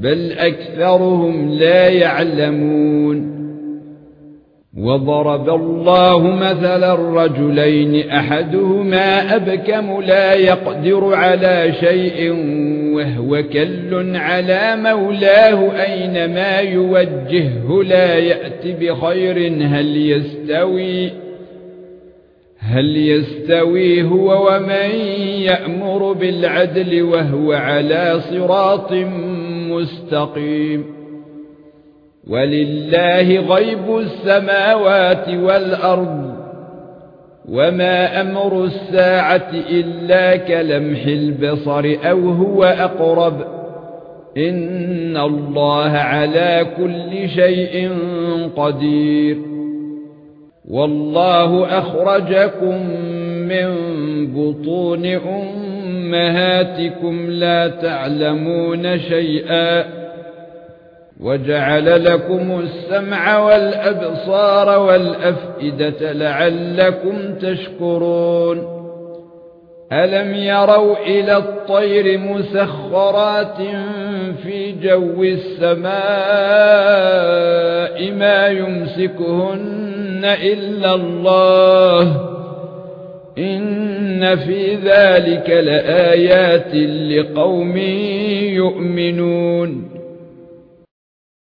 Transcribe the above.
بل أكثرهم لا يعلمون. وضرب الله مثلا الرجلين أحدهما أبكم لا يقدر على شيء وهو كل على مولاه أينما يوجهه لا ياتي بخير هل يستوي؟ هل يستوي هو ومن يأمر بالعدل وهو على صراط مستقيم ولله غيب السماوات والأرض وما أمر الساعة إلا كلمح البصر أو هو أقرب إن الله على كل شيء قدير والله أخرجكم من بطون أمهاتكم لا تعلمون شيئا وجعل لكم السمع والأبصار والأفئدة لعلكم تشكرون ألم يروا إلى الطير مسخرات في جو السماء ما يمسكهن إلا الله ان في ذلك لآيات لقوم يؤمنون